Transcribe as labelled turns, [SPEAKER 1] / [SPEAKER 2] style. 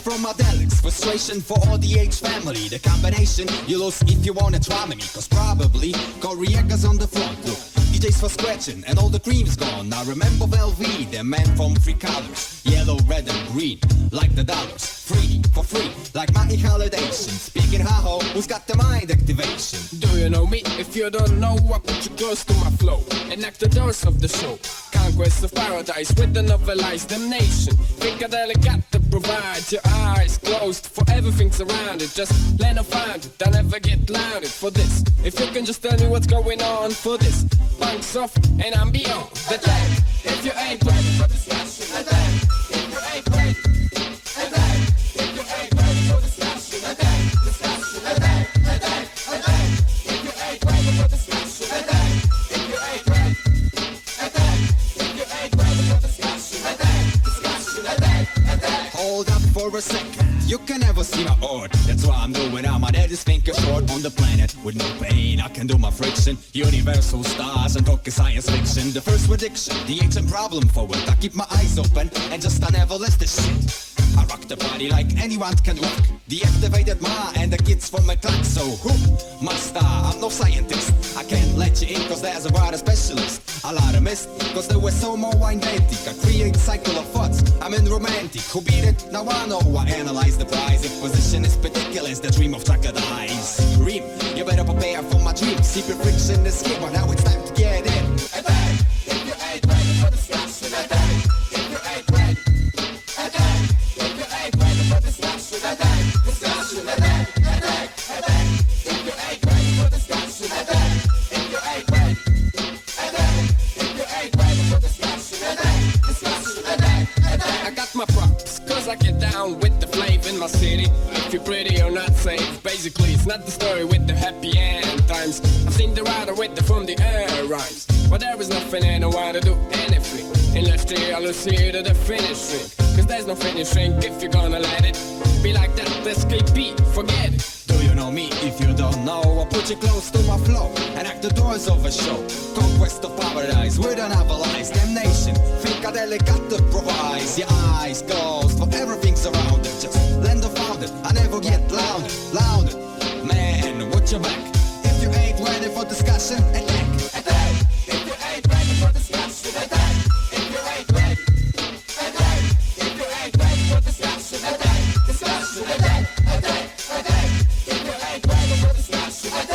[SPEAKER 1] attack from Adelics, frustration for all the H family. The combination you lose if you wanna try me, cause probably Corriega's on the front. Look, DJs for scratching and all the cream's gone. Now remember Velvet, the man from three colors, yellow, red, and green, like the dollars. Free for free, like my inhalation. Speaking haho, who's got the mind activation?
[SPEAKER 2] Do you know me? If you don't know, I put you close to my flow knock the doors of the show. Conquest of paradise with the novelized damnation. Thinkadelic got to provide your eyes closed for everything's around it. Just let her find it, don't ever get louded for this. If you can just tell me what's going on for this. Punks off and I'm beyond the time. If you for
[SPEAKER 1] a second. You can never see my art. That's why I'm doing. I'm my deadest thinker short on the planet with no pain. I can do my friction. Universal stars and talking science fiction. The first prediction, the ancient problem forward. I keep my eyes open and just I never list this shit. I rock the party like anyone can rock. Deactivated ma and the kids from my clock. So who must I? I'm no scientist. I can't let you in cause there's a water specialist. A lot of mist cause there was so more identic. I create cycle of thoughts. I'm in romantic. Who beat it? Now I know. I analyze the prize. If position is ridiculous, the dream of crocodiles. Dream, you better prepare for my dream. Secret friction is here, but now
[SPEAKER 2] I get down with the flavor in my city. If you're pretty or not safe, basically it's not the story with the happy end times. I've seen the rider with the from the air rhymes. But there is nothing in no one to do anything. Unless they all see to the finish ring. Cause there's no finish ring if you're gonna let it be like that. SKP, forget it
[SPEAKER 1] tell me if you don't know. I put you close to my flow and act the doors of a show. Conquest of paradise, we don't have lies. Damnation, Thinkadelic provides. Your eyes closed, for everything around. Just land of founded, I never get louder, louder. Man, watch your back. If you ain't ready for discussion, sugar, sugar.